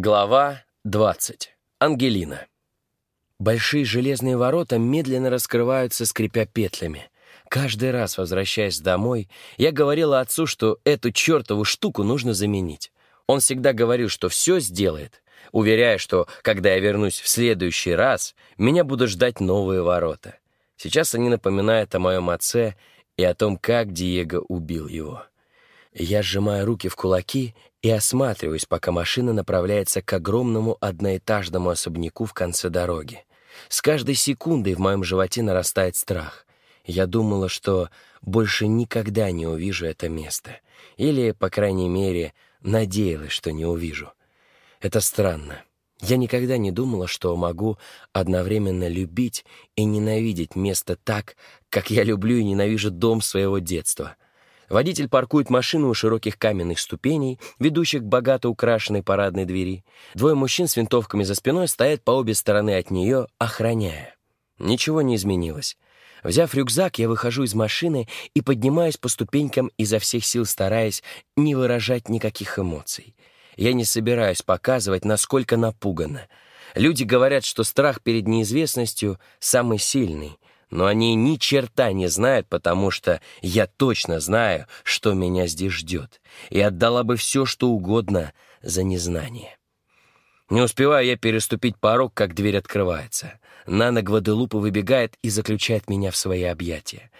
Глава 20. Ангелина. Большие железные ворота медленно раскрываются, скрипя петлями. Каждый раз, возвращаясь домой, я говорила отцу, что эту чертову штуку нужно заменить. Он всегда говорил, что все сделает, уверяя, что, когда я вернусь в следующий раз, меня будут ждать новые ворота. Сейчас они напоминают о моем отце и о том, как Диего убил его. Я сжимаю руки в кулаки и осматриваюсь, пока машина направляется к огромному одноэтажному особняку в конце дороги. С каждой секундой в моем животе нарастает страх. Я думала, что больше никогда не увижу это место. Или, по крайней мере, надеялась, что не увижу. Это странно. Я никогда не думала, что могу одновременно любить и ненавидеть место так, как я люблю и ненавижу дом своего детства — Водитель паркует машину у широких каменных ступеней, ведущих к богато украшенной парадной двери. Двое мужчин с винтовками за спиной стоят по обе стороны от нее, охраняя. Ничего не изменилось. Взяв рюкзак, я выхожу из машины и поднимаюсь по ступенькам, изо всех сил стараясь не выражать никаких эмоций. Я не собираюсь показывать, насколько напугана. Люди говорят, что страх перед неизвестностью самый сильный — но они ни черта не знают, потому что я точно знаю, что меня здесь ждет, и отдала бы все, что угодно за незнание. Не успеваю я переступить порог, как дверь открывается. Нана Гваделупа выбегает и заключает меня в свои объятия.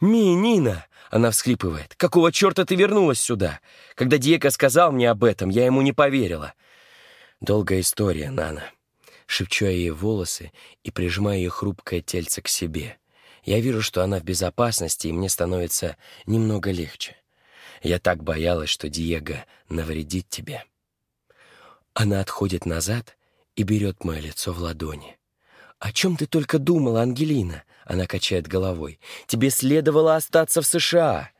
«Ми, Нина!» — она всхлипывает. «Какого черта ты вернулась сюда? Когда Диего сказал мне об этом, я ему не поверила». Долгая история, Нана шепчу я ей волосы и прижимаю ее хрупкое тельце к себе. Я вижу, что она в безопасности, и мне становится немного легче. Я так боялась, что Диего навредит тебе. Она отходит назад и берет мое лицо в ладони. «О чем ты только думала, Ангелина?» Она качает головой. «Тебе следовало остаться в США!»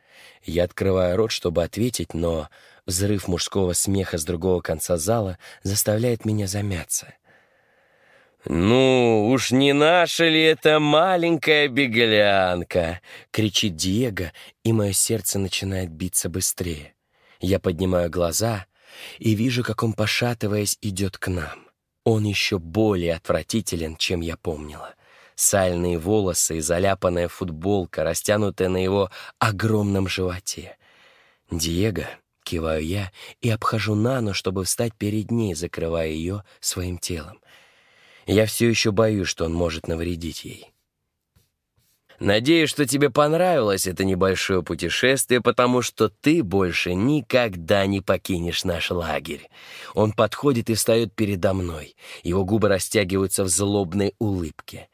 Я открываю рот, чтобы ответить, но взрыв мужского смеха с другого конца зала заставляет меня замяться. «Ну, уж не наша ли это маленькая беглянка?» — кричит Диего, и мое сердце начинает биться быстрее. Я поднимаю глаза и вижу, как он, пошатываясь, идет к нам. Он еще более отвратителен, чем я помнила. Сальные волосы и заляпанная футболка, растянутая на его огромном животе. «Диего», — киваю я и обхожу Нану, чтобы встать перед ней, закрывая ее своим телом. Я все еще боюсь, что он может навредить ей. Надеюсь, что тебе понравилось это небольшое путешествие, потому что ты больше никогда не покинешь наш лагерь. Он подходит и встает передо мной. Его губы растягиваются в злобной улыбке.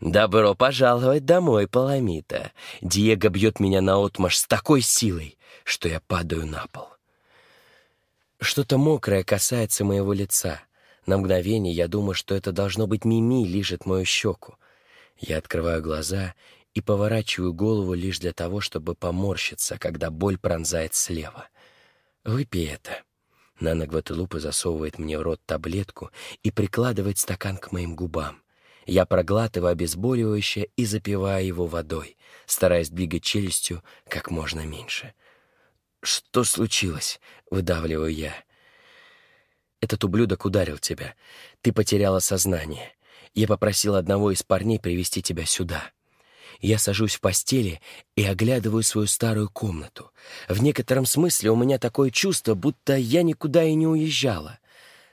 «Добро пожаловать домой, Паламита!» Диего бьет меня наотмашь с такой силой, что я падаю на пол. Что-то мокрое касается моего лица — на мгновение я думаю, что это должно быть Мими лижет мою щеку. Я открываю глаза и поворачиваю голову лишь для того, чтобы поморщиться, когда боль пронзает слева. «Выпей это». Нана Гвателупа засовывает мне в рот таблетку и прикладывает стакан к моим губам. Я проглатываю обезболивающее и запиваю его водой, стараясь двигать челюстью как можно меньше. «Что случилось?» — выдавливаю я. Этот ублюдок ударил тебя. Ты потеряла сознание. Я попросил одного из парней привести тебя сюда. Я сажусь в постели и оглядываю свою старую комнату. В некотором смысле у меня такое чувство, будто я никуда и не уезжала.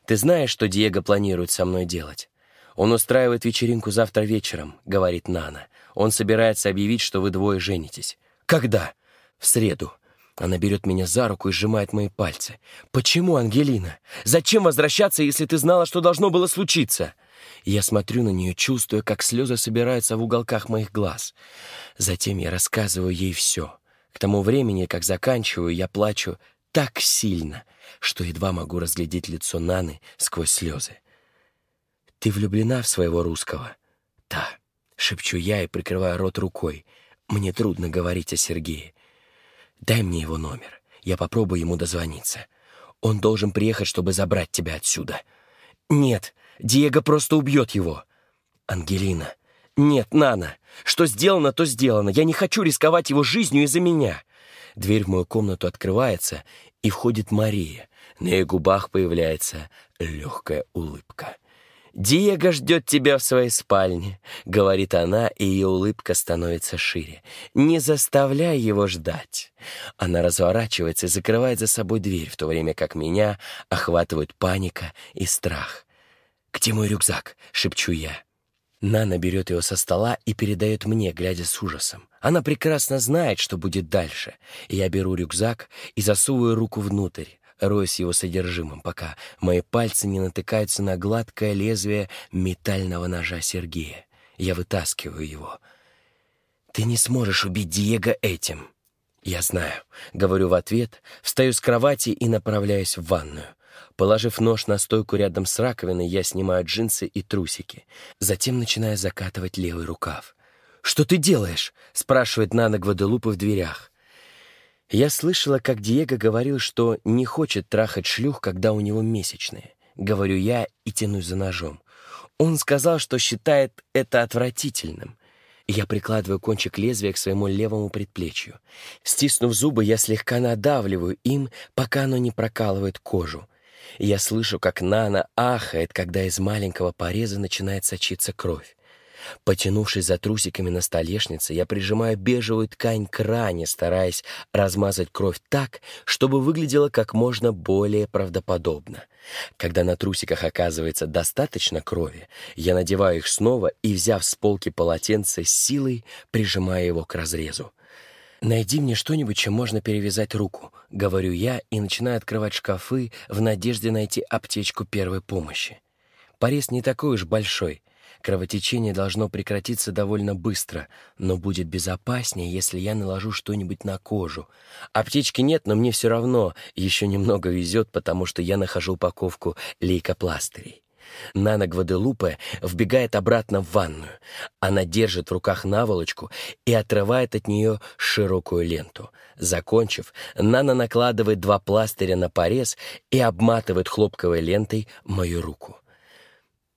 Ты знаешь, что Диего планирует со мной делать? Он устраивает вечеринку завтра вечером, говорит Нана. Он собирается объявить, что вы двое женитесь. Когда? В среду. Она берет меня за руку и сжимает мои пальцы. «Почему, Ангелина? Зачем возвращаться, если ты знала, что должно было случиться?» Я смотрю на нее, чувствуя, как слезы собираются в уголках моих глаз. Затем я рассказываю ей все. К тому времени, как заканчиваю, я плачу так сильно, что едва могу разглядеть лицо Наны сквозь слезы. «Ты влюблена в своего русского?» «Да», — шепчу я и прикрываю рот рукой. «Мне трудно говорить о Сергее. Дай мне его номер. Я попробую ему дозвониться. Он должен приехать, чтобы забрать тебя отсюда. Нет, Диего просто убьет его. Ангелина. Нет, Нана. Что сделано, то сделано. Я не хочу рисковать его жизнью из-за меня. Дверь в мою комнату открывается, и входит Мария. На ее губах появляется легкая улыбка. «Диего ждет тебя в своей спальне», — говорит она, и ее улыбка становится шире. «Не заставляй его ждать». Она разворачивается и закрывает за собой дверь, в то время как меня охватывают паника и страх. «Где мой рюкзак?» — шепчу я. Нана берет его со стола и передает мне, глядя с ужасом. Она прекрасно знает, что будет дальше. Я беру рюкзак и засовываю руку внутрь роясь его содержимым, пока мои пальцы не натыкаются на гладкое лезвие метального ножа Сергея. Я вытаскиваю его. «Ты не сможешь убить Диего этим!» «Я знаю», — говорю в ответ, встаю с кровати и направляюсь в ванную. Положив нож на стойку рядом с раковиной, я снимаю джинсы и трусики. Затем начинаю закатывать левый рукав. «Что ты делаешь?» — спрашивает Нана Гваделупы в дверях. Я слышала, как Диего говорил, что не хочет трахать шлюх, когда у него месячные. Говорю я и тянусь за ножом. Он сказал, что считает это отвратительным. Я прикладываю кончик лезвия к своему левому предплечью. Стиснув зубы, я слегка надавливаю им, пока оно не прокалывает кожу. Я слышу, как Нана ахает, когда из маленького пореза начинает сочиться кровь. Потянувшись за трусиками на столешнице, я прижимаю бежевую ткань к ране, стараясь размазать кровь так, чтобы выглядело как можно более правдоподобно. Когда на трусиках оказывается достаточно крови, я надеваю их снова и, взяв с полки полотенце, силой прижимаю его к разрезу. «Найди мне что-нибудь, чем можно перевязать руку», — говорю я и начинаю открывать шкафы в надежде найти аптечку первой помощи. Порез не такой уж большой — Кровотечение должно прекратиться довольно быстро, но будет безопаснее, если я наложу что-нибудь на кожу. Аптечки нет, но мне все равно еще немного везет, потому что я нахожу упаковку лейкопластырей. Нана Гваделупе вбегает обратно в ванную. Она держит в руках наволочку и отрывает от нее широкую ленту. Закончив, Нана накладывает два пластыря на порез и обматывает хлопковой лентой мою руку.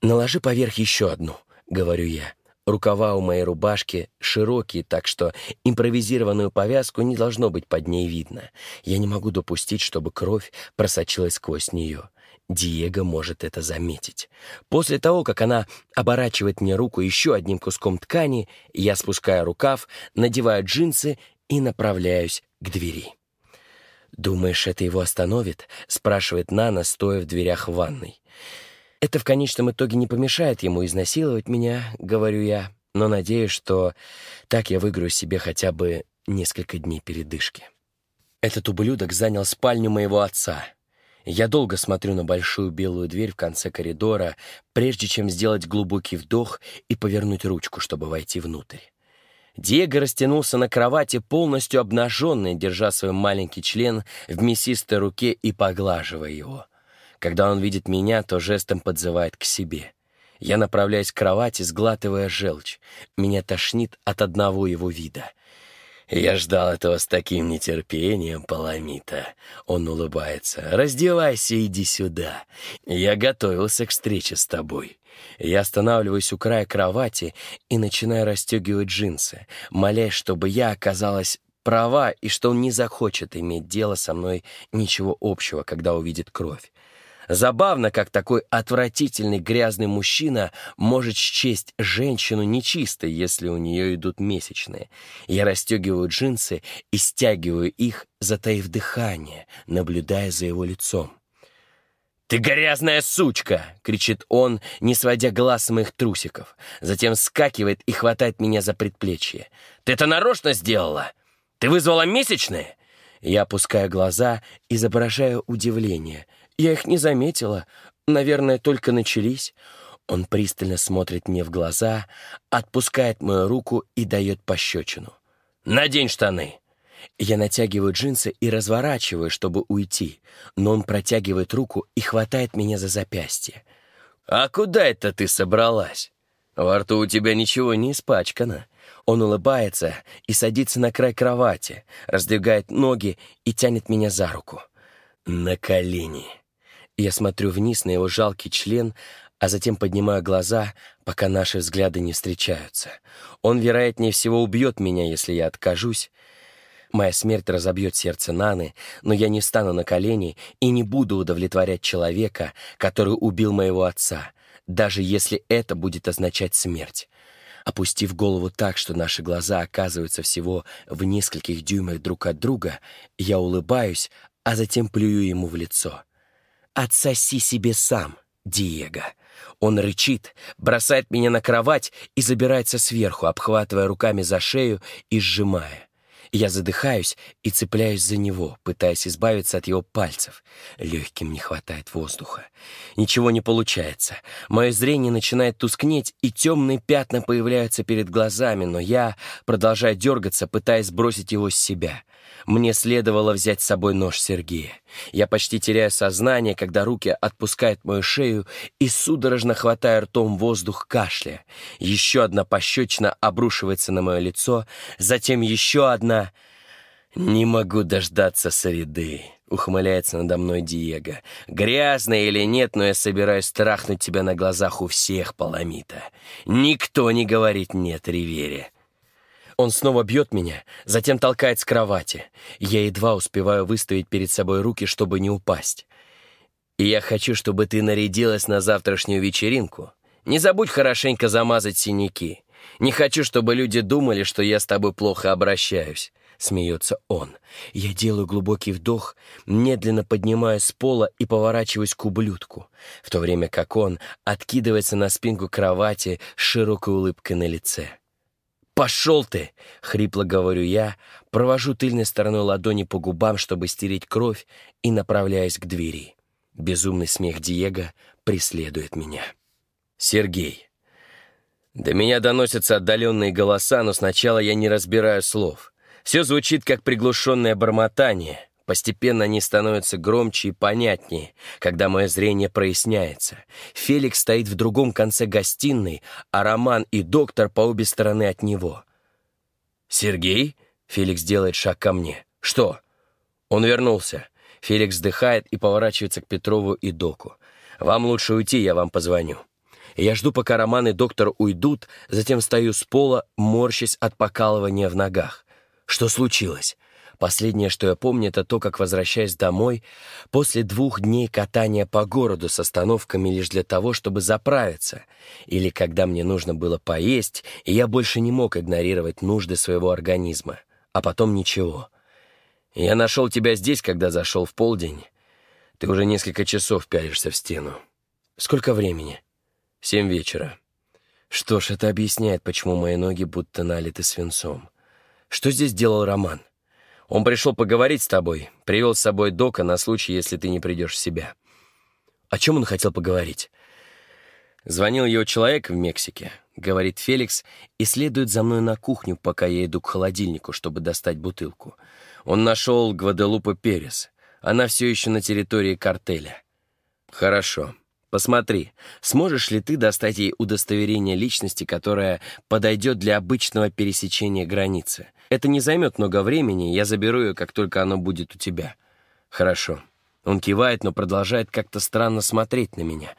«Наложи поверх еще одну», — говорю я. Рукава у моей рубашки широкие, так что импровизированную повязку не должно быть под ней видно. Я не могу допустить, чтобы кровь просочилась сквозь нее. Диего может это заметить. После того, как она оборачивает мне руку еще одним куском ткани, я спускаю рукав, надеваю джинсы и направляюсь к двери. «Думаешь, это его остановит?» — спрашивает Нана, стоя в дверях ванной. Это в конечном итоге не помешает ему изнасиловать меня, говорю я, но надеюсь, что так я выиграю себе хотя бы несколько дней передышки. Этот ублюдок занял спальню моего отца. Я долго смотрю на большую белую дверь в конце коридора, прежде чем сделать глубокий вдох и повернуть ручку, чтобы войти внутрь. Диего растянулся на кровати, полностью обнаженный, держа свой маленький член в мясистой руке и поглаживая его. Когда он видит меня, то жестом подзывает к себе. Я направляюсь к кровати, сглатывая желчь. Меня тошнит от одного его вида. «Я ждал этого с таким нетерпением, Паламита». Он улыбается. «Раздевайся, иди сюда. Я готовился к встрече с тобой». Я останавливаюсь у края кровати и начинаю расстегивать джинсы, молясь, чтобы я оказалась права и что он не захочет иметь дело со мной ничего общего, когда увидит кровь. Забавно, как такой отвратительный грязный мужчина может счесть женщину нечистой, если у нее идут месячные. Я расстегиваю джинсы и стягиваю их, затаив дыхание, наблюдая за его лицом. «Ты грязная сучка!» — кричит он, не сводя глаз с моих трусиков. Затем скакивает и хватает меня за предплечье. «Ты это нарочно сделала? Ты вызвала месячные?» Я опускаю глаза, изображаю удивление — я их не заметила. Наверное, только начались. Он пристально смотрит мне в глаза, отпускает мою руку и дает пощечину. «Надень штаны!» Я натягиваю джинсы и разворачиваю, чтобы уйти, но он протягивает руку и хватает меня за запястье. «А куда это ты собралась? Во рту у тебя ничего не испачкано». Он улыбается и садится на край кровати, раздвигает ноги и тянет меня за руку. «На колени!» Я смотрю вниз на его жалкий член, а затем поднимаю глаза, пока наши взгляды не встречаются. Он, вероятнее всего, убьет меня, если я откажусь. Моя смерть разобьет сердце Наны, но я не встану на колени и не буду удовлетворять человека, который убил моего отца, даже если это будет означать смерть. Опустив голову так, что наши глаза оказываются всего в нескольких дюймах друг от друга, я улыбаюсь, а затем плюю ему в лицо. «Отсоси себе сам, Диего!» Он рычит, бросает меня на кровать и забирается сверху, обхватывая руками за шею и сжимая. Я задыхаюсь и цепляюсь за него, пытаясь избавиться от его пальцев. Легким не хватает воздуха. Ничего не получается. Мое зрение начинает тускнеть, и темные пятна появляются перед глазами, но я продолжаю дергаться, пытаясь сбросить его с себя. Мне следовало взять с собой нож Сергея. Я почти теряю сознание, когда руки отпускают мою шею и судорожно хватая ртом воздух кашля. Еще одна пощечина обрушивается на мое лицо, затем еще одна... «Не могу дождаться среды», — ухмыляется надо мной Диего. «Грязно или нет, но я собираюсь страхнуть тебя на глазах у всех, Паламита. Никто не говорит «нет» Ривере. Он снова бьет меня, затем толкает с кровати. Я едва успеваю выставить перед собой руки, чтобы не упасть. И я хочу, чтобы ты нарядилась на завтрашнюю вечеринку. Не забудь хорошенько замазать синяки. Не хочу, чтобы люди думали, что я с тобой плохо обращаюсь. Смеется он. Я делаю глубокий вдох, медленно поднимаюсь с пола и поворачиваюсь к ублюдку, в то время как он откидывается на спинку кровати с широкой улыбкой на лице. «Пошел ты!» — хрипло говорю я, провожу тыльной стороной ладони по губам, чтобы стереть кровь, и направляюсь к двери. Безумный смех Диего преследует меня. «Сергей!» До меня доносятся отдаленные голоса, но сначала я не разбираю слов. Все звучит как приглушенное бормотание — Постепенно они становятся громче и понятнее, когда мое зрение проясняется. Феликс стоит в другом конце гостиной, а Роман и доктор по обе стороны от него. «Сергей?» — Феликс делает шаг ко мне. «Что?» Он вернулся. Феликс вздыхает и поворачивается к Петрову и доку. «Вам лучше уйти, я вам позвоню». Я жду, пока Роман и доктор уйдут, затем стою с пола, морщась от покалывания в ногах. Что случилось? Последнее, что я помню, это то, как возвращаясь домой, после двух дней катания по городу с остановками лишь для того, чтобы заправиться, или когда мне нужно было поесть, и я больше не мог игнорировать нужды своего организма, а потом ничего. Я нашел тебя здесь, когда зашел в полдень. Ты уже несколько часов пялишься в стену. Сколько времени? Семь вечера. Что ж, это объясняет, почему мои ноги будто налиты свинцом. Что здесь делал Роман? Он пришел поговорить с тобой, привел с собой Дока на случай, если ты не придешь в себя. О чем он хотел поговорить? Звонил его человек в Мексике, говорит Феликс, и следует за мной на кухню, пока я иду к холодильнику, чтобы достать бутылку. Он нашел Гваделупа Перес. Она все еще на территории картеля. Хорошо. Посмотри, сможешь ли ты достать ей удостоверение личности, которое подойдет для обычного пересечения границы? Это не займет много времени, я заберу ее, как только оно будет у тебя. Хорошо. Он кивает, но продолжает как-то странно смотреть на меня.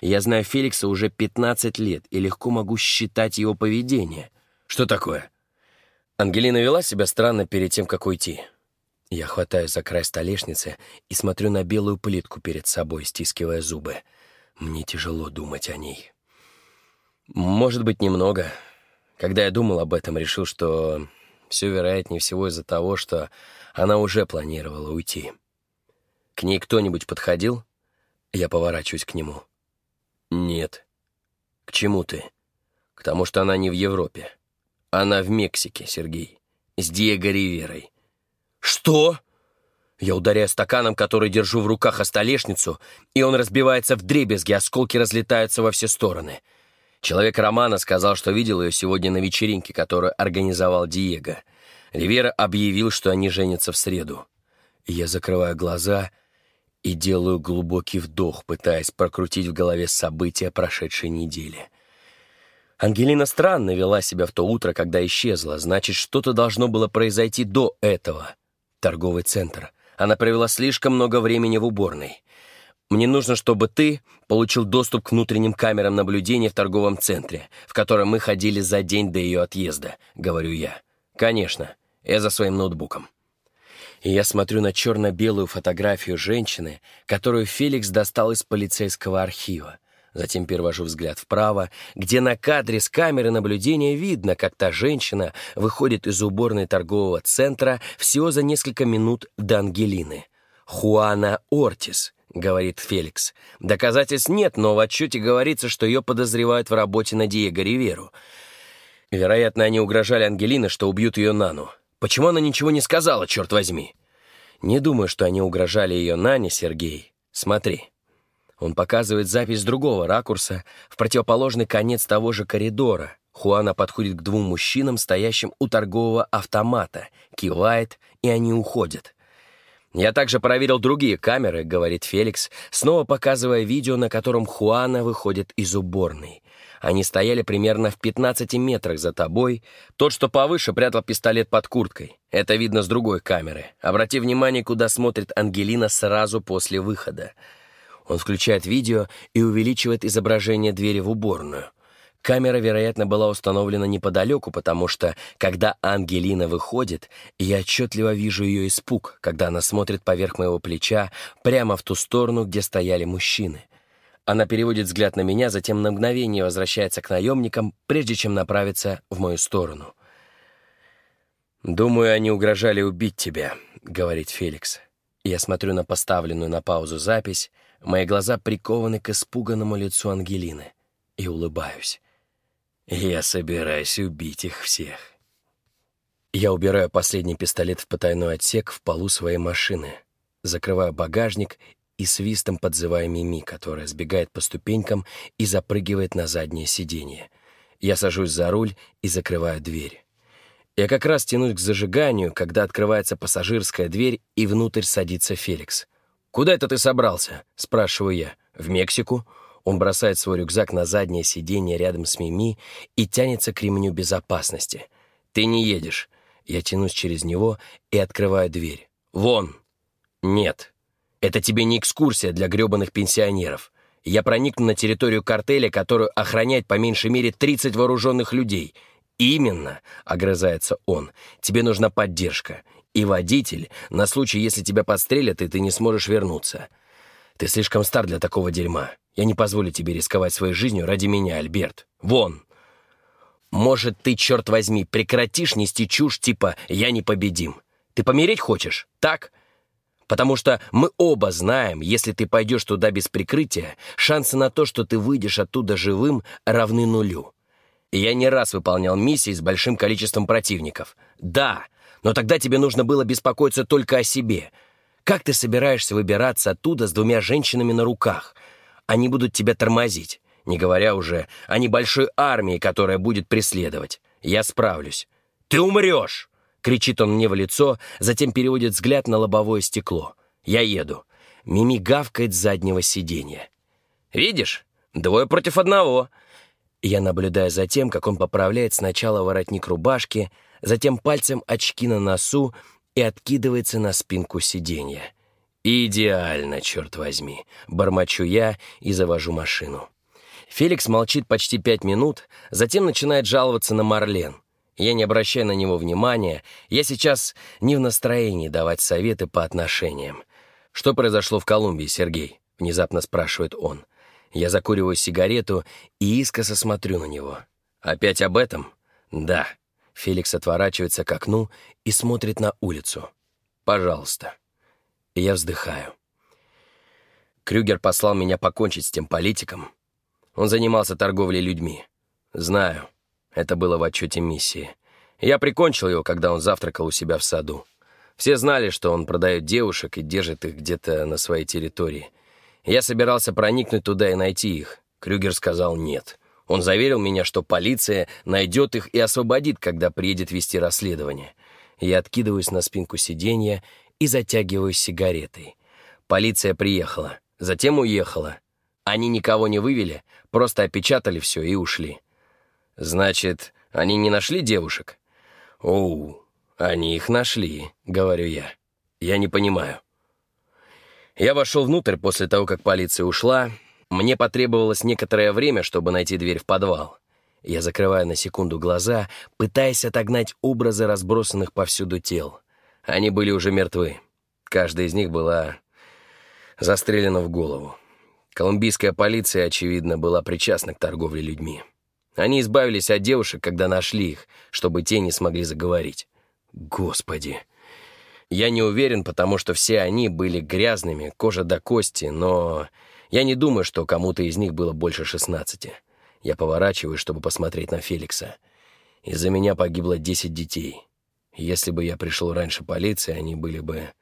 Я знаю Феликса уже 15 лет и легко могу считать его поведение. Что такое? Ангелина вела себя странно перед тем, как уйти. Я хватаю за край столешницы и смотрю на белую плитку перед собой, стискивая зубы. Мне тяжело думать о ней. Может быть, немного. Когда я думал об этом, решил, что все вероятнее всего из-за того, что она уже планировала уйти. К ней кто-нибудь подходил? Я поворачиваюсь к нему. Нет. К чему ты? К тому, что она не в Европе. Она в Мексике, Сергей. С Диего Риверой. Что? Я ударяю стаканом, который держу в руках о столешницу, и он разбивается в дребезги, осколки разлетаются во все стороны. Человек Романа сказал, что видел ее сегодня на вечеринке, которую организовал Диего. Ривера объявил, что они женятся в среду. Я закрываю глаза и делаю глубокий вдох, пытаясь прокрутить в голове события прошедшей недели. Ангелина странно вела себя в то утро, когда исчезла. Значит, что-то должно было произойти до этого. Торговый центр — она провела слишком много времени в уборной. Мне нужно, чтобы ты получил доступ к внутренним камерам наблюдения в торговом центре, в котором мы ходили за день до ее отъезда», — говорю я. «Конечно. Я за своим ноутбуком». И я смотрю на черно-белую фотографию женщины, которую Феликс достал из полицейского архива. Затем перевожу взгляд вправо, где на кадре с камеры наблюдения видно, как та женщина выходит из уборной торгового центра всего за несколько минут до Ангелины. «Хуана Ортис», — говорит Феликс. «Доказательств нет, но в отчете говорится, что ее подозревают в работе на Диего Риверу. Вероятно, они угрожали Ангелине, что убьют ее Нану. Почему она ничего не сказала, черт возьми?» «Не думаю, что они угрожали ее Нане, Сергей. Смотри». Он показывает запись другого ракурса в противоположный конец того же коридора. Хуана подходит к двум мужчинам, стоящим у торгового автомата, кивает, и они уходят. «Я также проверил другие камеры», — говорит Феликс, снова показывая видео, на котором Хуана выходит из уборной. Они стояли примерно в 15 метрах за тобой. Тот, что повыше, прятал пистолет под курткой. Это видно с другой камеры. Обрати внимание, куда смотрит Ангелина сразу после выхода. Он включает видео и увеличивает изображение двери в уборную. Камера, вероятно, была установлена неподалеку, потому что, когда Ангелина выходит, я отчетливо вижу ее испуг, когда она смотрит поверх моего плеча прямо в ту сторону, где стояли мужчины. Она переводит взгляд на меня, затем на мгновение возвращается к наемникам, прежде чем направиться в мою сторону. «Думаю, они угрожали убить тебя», — говорит Феликс. Я смотрю на поставленную на паузу запись, Мои глаза прикованы к испуганному лицу Ангелины. И улыбаюсь. Я собираюсь убить их всех. Я убираю последний пистолет в потайной отсек в полу своей машины, закрываю багажник и свистом подзываю Мими, которая сбегает по ступенькам и запрыгивает на заднее сиденье. Я сажусь за руль и закрываю дверь. Я как раз тянусь к зажиганию, когда открывается пассажирская дверь, и внутрь садится Феликс — «Куда это ты собрался?» — спрашиваю я. «В Мексику?» Он бросает свой рюкзак на заднее сиденье рядом с Мими и тянется к ремню безопасности. «Ты не едешь». Я тянусь через него и открываю дверь. «Вон!» «Нет. Это тебе не экскурсия для гребаных пенсионеров. Я проникну на территорию картеля, которую охраняет по меньшей мере 30 вооруженных людей. Именно, — огрызается он, — тебе нужна поддержка и водитель на случай, если тебя подстрелят, и ты не сможешь вернуться. Ты слишком стар для такого дерьма. Я не позволю тебе рисковать своей жизнью ради меня, Альберт. Вон!» «Может, ты, черт возьми, прекратишь нести чушь типа «я непобедим»? Ты помереть хочешь, так?» Потому что мы оба знаем, если ты пойдешь туда без прикрытия, шансы на то, что ты выйдешь оттуда живым, равны нулю. Я не раз выполнял миссии с большим количеством противников. Да, но тогда тебе нужно было беспокоиться только о себе. Как ты собираешься выбираться оттуда с двумя женщинами на руках? Они будут тебя тормозить, не говоря уже о небольшой армии, которая будет преследовать. Я справлюсь. «Ты умрешь!» — кричит он мне в лицо, затем переводит взгляд на лобовое стекло. Я еду. Мими гавкает с заднего сиденья. «Видишь? Двое против одного!» Я наблюдаю за тем, как он поправляет сначала воротник рубашки, затем пальцем очки на носу и откидывается на спинку сиденья. «Идеально, черт возьми!» — бормочу я и завожу машину. Феликс молчит почти пять минут, затем начинает жаловаться на Марлен. Я не обращаю на него внимания, я сейчас не в настроении давать советы по отношениям. «Что произошло в Колумбии, Сергей?» — внезапно спрашивает он. Я закуриваю сигарету и искоса смотрю на него. «Опять об этом?» «Да». Феликс отворачивается к окну и смотрит на улицу. «Пожалуйста». Я вздыхаю. Крюгер послал меня покончить с тем политиком. Он занимался торговлей людьми. Знаю, это было в отчете миссии. Я прикончил его, когда он завтракал у себя в саду. Все знали, что он продает девушек и держит их где-то на своей территории. Я собирался проникнуть туда и найти их. Крюгер сказал «нет». Он заверил меня, что полиция найдет их и освободит, когда приедет вести расследование. Я откидываюсь на спинку сиденья и затягиваюсь сигаретой. Полиция приехала, затем уехала. Они никого не вывели, просто опечатали все и ушли. Значит, они не нашли девушек? Оу, они их нашли, говорю я. Я не понимаю. Я вошел внутрь после того, как полиция ушла, мне потребовалось некоторое время, чтобы найти дверь в подвал. Я закрываю на секунду глаза, пытаясь отогнать образы разбросанных повсюду тел. Они были уже мертвы. Каждая из них была застрелена в голову. Колумбийская полиция, очевидно, была причастна к торговле людьми. Они избавились от девушек, когда нашли их, чтобы те не смогли заговорить. Господи! Я не уверен, потому что все они были грязными, кожа до кости, но я не думаю, что кому-то из них было больше шестнадцати. Я поворачиваюсь, чтобы посмотреть на Феликса. Из-за меня погибло десять детей. Если бы я пришел раньше полиции, они были бы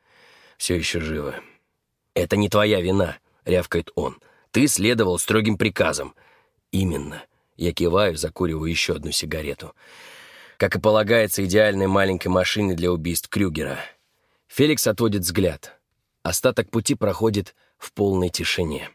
все еще живы. «Это не твоя вина», — рявкает он. «Ты следовал строгим приказам». «Именно». Я киваю, закуриваю еще одну сигарету. Как и полагается идеальной маленькой машине для убийств Крюгера. Феликс отводит взгляд. Остаток пути проходит в полной тишине.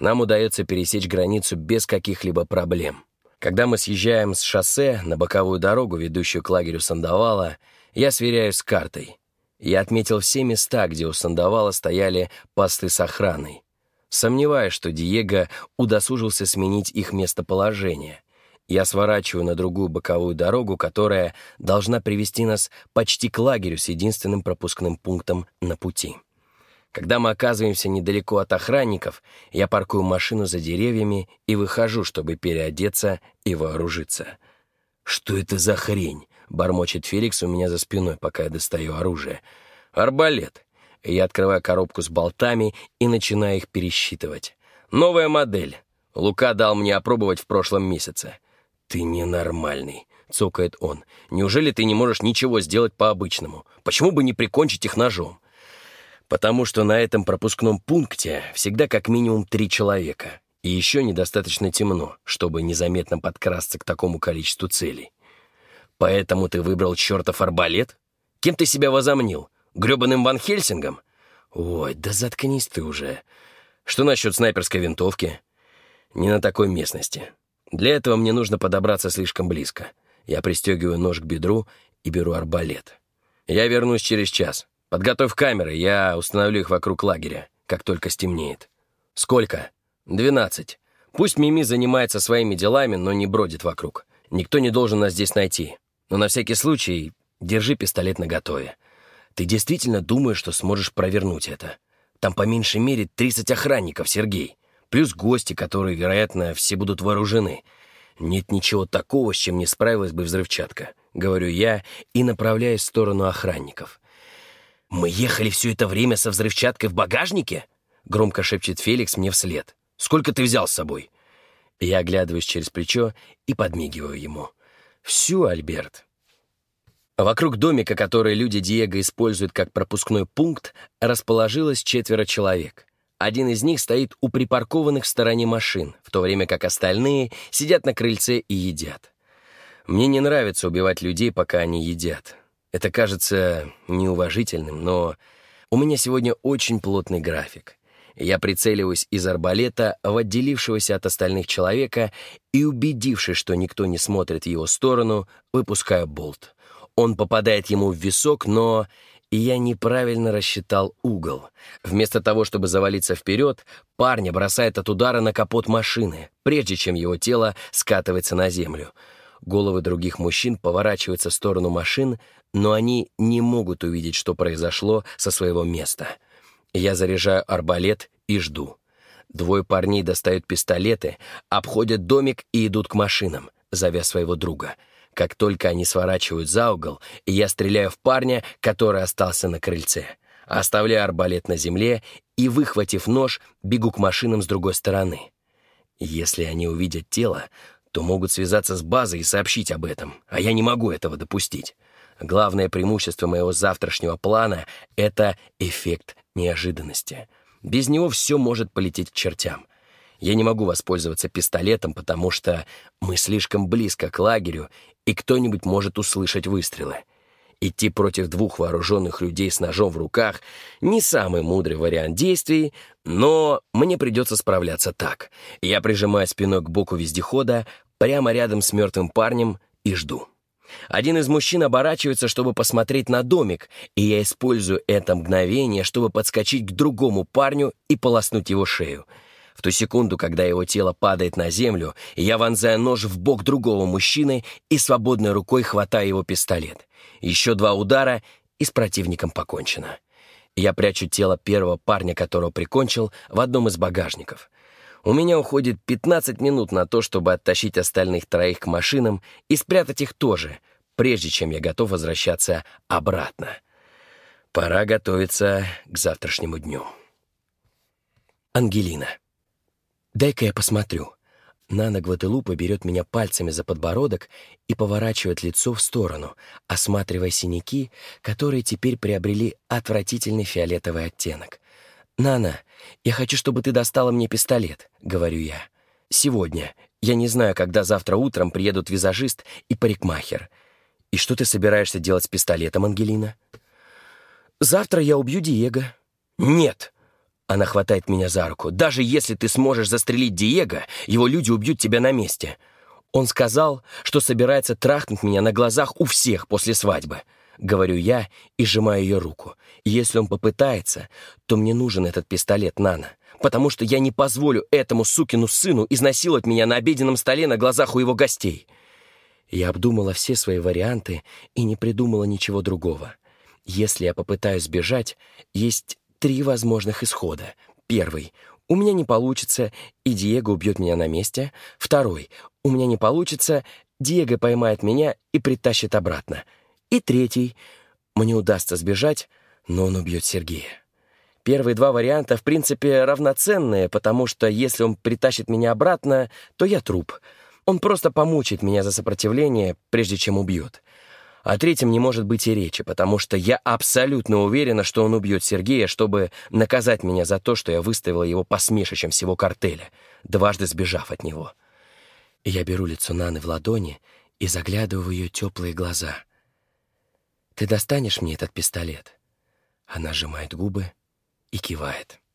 Нам удается пересечь границу без каких-либо проблем. Когда мы съезжаем с шоссе на боковую дорогу, ведущую к лагерю Сандовала, я сверяюсь с картой. Я отметил все места, где у Сандовала стояли посты с охраной. Сомневаюсь, что Диего удосужился сменить их местоположение. Я сворачиваю на другую боковую дорогу, которая должна привести нас почти к лагерю с единственным пропускным пунктом на пути. Когда мы оказываемся недалеко от охранников, я паркую машину за деревьями и выхожу, чтобы переодеться и вооружиться. «Что это за хрень?» — бормочет Феликс у меня за спиной, пока я достаю оружие. «Арбалет. Я открываю коробку с болтами и начинаю их пересчитывать. Новая модель. Лука дал мне опробовать в прошлом месяце. «Ты ненормальный», — цокает он. «Неужели ты не можешь ничего сделать по-обычному? Почему бы не прикончить их ножом?» «Потому что на этом пропускном пункте всегда как минимум три человека, и еще недостаточно темно, чтобы незаметно подкрасться к такому количеству целей. Поэтому ты выбрал чертов арбалет? Кем ты себя возомнил? Гребаным Ван Хельсингом? Ой, да заткнись ты уже. Что насчет снайперской винтовки? Не на такой местности. Для этого мне нужно подобраться слишком близко. Я пристегиваю нож к бедру и беру арбалет. Я вернусь через час. Подготовь камеры, я установлю их вокруг лагеря, как только стемнеет. Сколько? Двенадцать. Пусть Мими занимается своими делами, но не бродит вокруг. Никто не должен нас здесь найти. Но на всякий случай держи пистолет наготове. Ты действительно думаешь, что сможешь провернуть это? Там по меньшей мере 30 охранников, Сергей. Плюс гости, которые, вероятно, все будут вооружены. Нет ничего такого, с чем не справилась бы взрывчатка, говорю я и направляюсь в сторону охранников. «Мы ехали все это время со взрывчаткой в багажнике?» Громко шепчет Феликс мне вслед. «Сколько ты взял с собой?» Я оглядываюсь через плечо и подмигиваю ему. «Всю, Альберт. Вокруг домика, который люди Диего используют как пропускной пункт, расположилось четверо человек. Один из них стоит у припаркованных в стороне машин, в то время как остальные сидят на крыльце и едят. Мне не нравится убивать людей, пока они едят. Это кажется неуважительным, но у меня сегодня очень плотный график. Я прицеливаюсь из арбалета в отделившегося от остальных человека и, убедившись, что никто не смотрит в его сторону, выпускаю болт. Он попадает ему в висок, но я неправильно рассчитал угол. Вместо того, чтобы завалиться вперед, парня бросает от удара на капот машины, прежде чем его тело скатывается на землю. Головы других мужчин поворачиваются в сторону машин, но они не могут увидеть, что произошло со своего места. Я заряжаю арбалет и жду. Двое парней достают пистолеты, обходят домик и идут к машинам, зовя своего друга — как только они сворачивают за угол, я стреляю в парня, который остался на крыльце. Оставляю арбалет на земле и, выхватив нож, бегу к машинам с другой стороны. Если они увидят тело, то могут связаться с базой и сообщить об этом, а я не могу этого допустить. Главное преимущество моего завтрашнего плана — это эффект неожиданности. Без него все может полететь к чертям. Я не могу воспользоваться пистолетом, потому что мы слишком близко к лагерю, и кто-нибудь может услышать выстрелы. Идти против двух вооруженных людей с ножом в руках — не самый мудрый вариант действий, но мне придется справляться так. Я прижимаю спиной к боку вездехода, прямо рядом с мертвым парнем, и жду. Один из мужчин оборачивается, чтобы посмотреть на домик, и я использую это мгновение, чтобы подскочить к другому парню и полоснуть его шею — в ту секунду, когда его тело падает на землю, я вонзаю нож в бок другого мужчины и свободной рукой хватаю его пистолет. Еще два удара, и с противником покончено. Я прячу тело первого парня, которого прикончил, в одном из багажников. У меня уходит 15 минут на то, чтобы оттащить остальных троих к машинам и спрятать их тоже, прежде чем я готов возвращаться обратно. Пора готовиться к завтрашнему дню. Ангелина. «Дай-ка я посмотрю». Нана Гвателупа берет меня пальцами за подбородок и поворачивает лицо в сторону, осматривая синяки, которые теперь приобрели отвратительный фиолетовый оттенок. «Нана, я хочу, чтобы ты достала мне пистолет», — говорю я. «Сегодня. Я не знаю, когда завтра утром приедут визажист и парикмахер. И что ты собираешься делать с пистолетом, Ангелина?» «Завтра я убью Диего». «Нет!» Она хватает меня за руку. «Даже если ты сможешь застрелить Диего, его люди убьют тебя на месте. Он сказал, что собирается трахнуть меня на глазах у всех после свадьбы». Говорю я и сжимаю ее руку. «Если он попытается, то мне нужен этот пистолет, Нана, потому что я не позволю этому сукину сыну изнасиловать меня на обеденном столе на глазах у его гостей». Я обдумала все свои варианты и не придумала ничего другого. Если я попытаюсь сбежать, есть три возможных исхода. Первый — у меня не получится, и Диего убьет меня на месте. Второй — у меня не получится, Диего поймает меня и притащит обратно. И третий — мне удастся сбежать, но он убьет Сергея. Первые два варианта, в принципе, равноценные, потому что если он притащит меня обратно, то я труп. Он просто помучит меня за сопротивление, прежде чем убьет. О третьем не может быть и речи, потому что я абсолютно уверена, что он убьет Сергея, чтобы наказать меня за то, что я выставила его посмешищем всего картеля, дважды сбежав от него. Я беру лицо Наны в ладони и заглядываю в ее теплые глаза. «Ты достанешь мне этот пистолет?» Она сжимает губы и кивает.